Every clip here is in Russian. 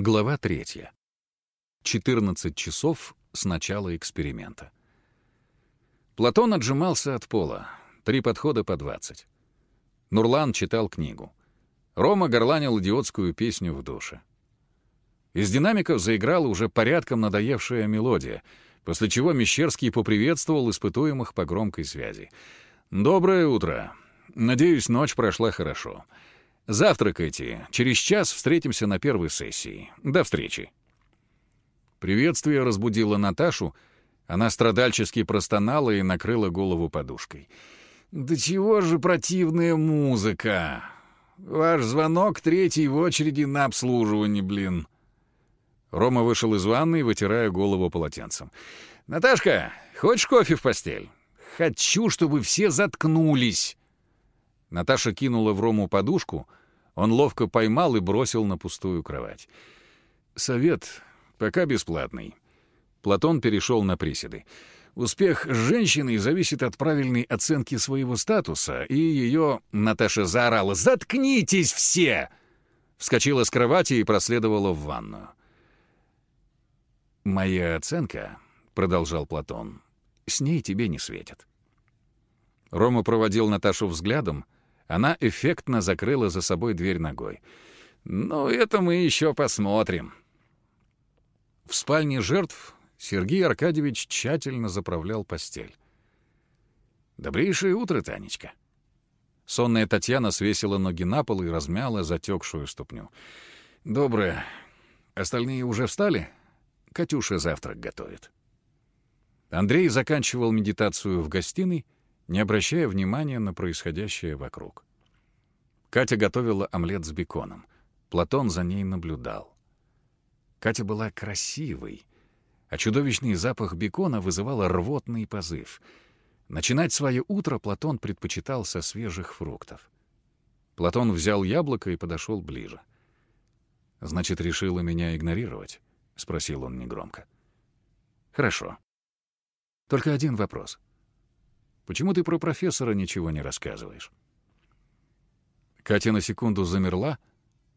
Глава третья. 14 часов с начала эксперимента. Платон отжимался от пола. Три подхода по 20. Нурлан читал книгу. Рома горланил идиотскую песню в душе. Из динамиков заиграла уже порядком надоевшая мелодия, после чего Мещерский поприветствовал испытуемых по громкой связи. «Доброе утро. Надеюсь, ночь прошла хорошо. Завтракайте. Через час встретимся на первой сессии. До встречи». Приветствие разбудило Наташу. Она страдальчески простонала и накрыла голову подушкой. «Да чего же противная музыка! Ваш звонок третий в очереди на обслуживание, блин!» Рома вышел из ванной, вытирая голову полотенцем. «Наташка, хочешь кофе в постель?» «Хочу, чтобы все заткнулись!» Наташа кинула в Рому подушку, он ловко поймал и бросил на пустую кровать. «Совет пока бесплатный». Платон перешел на приседы. Успех женщины зависит от правильной оценки своего статуса, и ее... Наташа заорала «Заткнитесь все!» Вскочила с кровати и проследовала в ванную. «Моя оценка», — продолжал Платон, — «с ней тебе не светит». Рома проводил Наташу взглядом, она эффектно закрыла за собой дверь ногой. «Ну, это мы еще посмотрим». В спальне жертв Сергей Аркадьевич тщательно заправлял постель. «Добрейшее утро, Танечка». Сонная Татьяна свесила ноги на пол и размяла затекшую ступню. «Доброе. Остальные уже встали? Катюша завтрак готовит». Андрей заканчивал медитацию в гостиной, не обращая внимания на происходящее вокруг. Катя готовила омлет с беконом. Платон за ней наблюдал. Катя была красивой, а чудовищный запах бекона вызывал рвотный позыв. Начинать свое утро Платон предпочитал со свежих фруктов. Платон взял яблоко и подошел ближе. «Значит, решила меня игнорировать?» — спросил он негромко. «Хорошо. Только один вопрос. Почему ты про профессора ничего не рассказываешь?» Катя на секунду замерла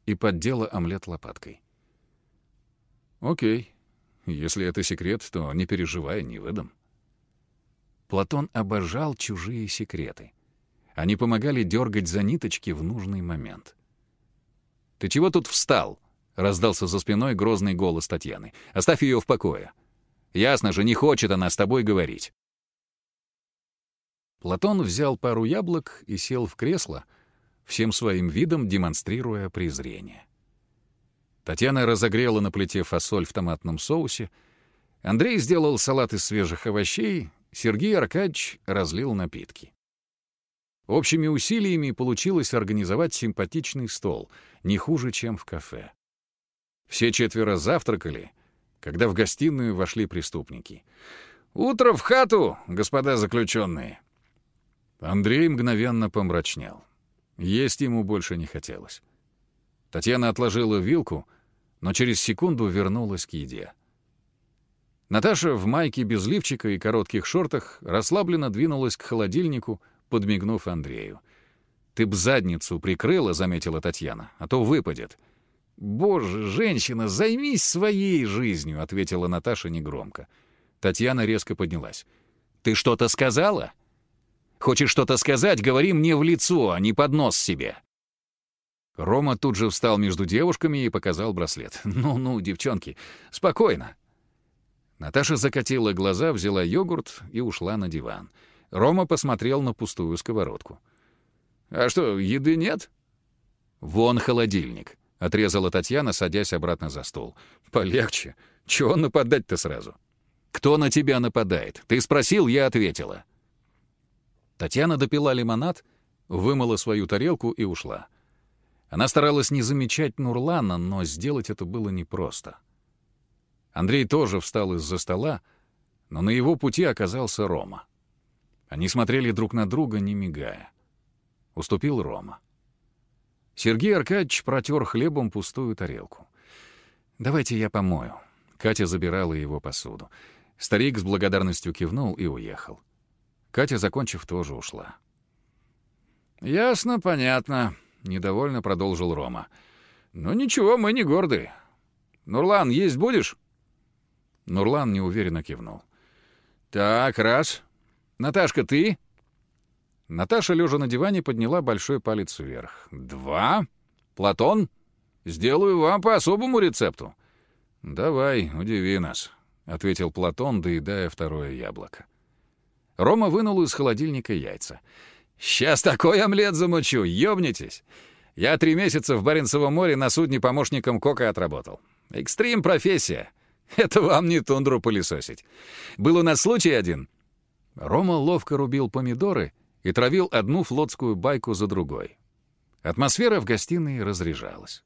и поддела омлет лопаткой. «Окей. Если это секрет, то не переживай, не выдам». Платон обожал чужие секреты. Они помогали дергать за ниточки в нужный момент. «Ты чего тут встал?» — раздался за спиной грозный голос Татьяны. «Оставь ее в покое. Ясно же, не хочет она с тобой говорить». Платон взял пару яблок и сел в кресло, всем своим видом демонстрируя презрение. Татьяна разогрела на плите фасоль в томатном соусе, Андрей сделал салат из свежих овощей, Сергей Аркадьевич разлил напитки. Общими усилиями получилось организовать симпатичный стол, не хуже, чем в кафе. Все четверо завтракали, когда в гостиную вошли преступники. «Утро в хату, господа заключенные!» Андрей мгновенно помрачнел. Есть ему больше не хотелось. Татьяна отложила вилку, но через секунду вернулась к еде. Наташа в майке без лифчика и коротких шортах расслабленно двинулась к холодильнику, подмигнув Андрею. «Ты б задницу прикрыла», — заметила Татьяна, — «а то выпадет». «Боже, женщина, займись своей жизнью», — ответила Наташа негромко. Татьяна резко поднялась. «Ты что-то сказала?» Хочешь что-то сказать, говори мне в лицо, а не под нос себе». Рома тут же встал между девушками и показал браслет. «Ну-ну, девчонки, спокойно». Наташа закатила глаза, взяла йогурт и ушла на диван. Рома посмотрел на пустую сковородку. «А что, еды нет?» «Вон холодильник», — отрезала Татьяна, садясь обратно за стол. «Полегче. Чего нападать-то сразу?» «Кто на тебя нападает? Ты спросил, я ответила». Татьяна допила лимонад, вымыла свою тарелку и ушла. Она старалась не замечать Нурлана, но сделать это было непросто. Андрей тоже встал из-за стола, но на его пути оказался Рома. Они смотрели друг на друга, не мигая. Уступил Рома. Сергей Аркадьевич протер хлебом пустую тарелку. «Давайте я помою». Катя забирала его посуду. Старик с благодарностью кивнул и уехал. Катя, закончив, тоже ушла. «Ясно, понятно», — недовольно продолжил Рома. «Ну ничего, мы не горды. Нурлан, есть будешь?» Нурлан неуверенно кивнул. «Так, раз. Наташка, ты?» Наташа, лежа на диване, подняла большой палец вверх. «Два. Платон, сделаю вам по особому рецепту». «Давай, удиви нас», — ответил Платон, доедая второе яблоко. Рома вынул из холодильника яйца. «Сейчас такой омлет замучу, ёбнитесь! Я три месяца в Баренцевом море на судне помощником Кока отработал. Экстрим-профессия. Это вам не тундру пылесосить. Был у нас случай один». Рома ловко рубил помидоры и травил одну флотскую байку за другой. Атмосфера в гостиной разряжалась.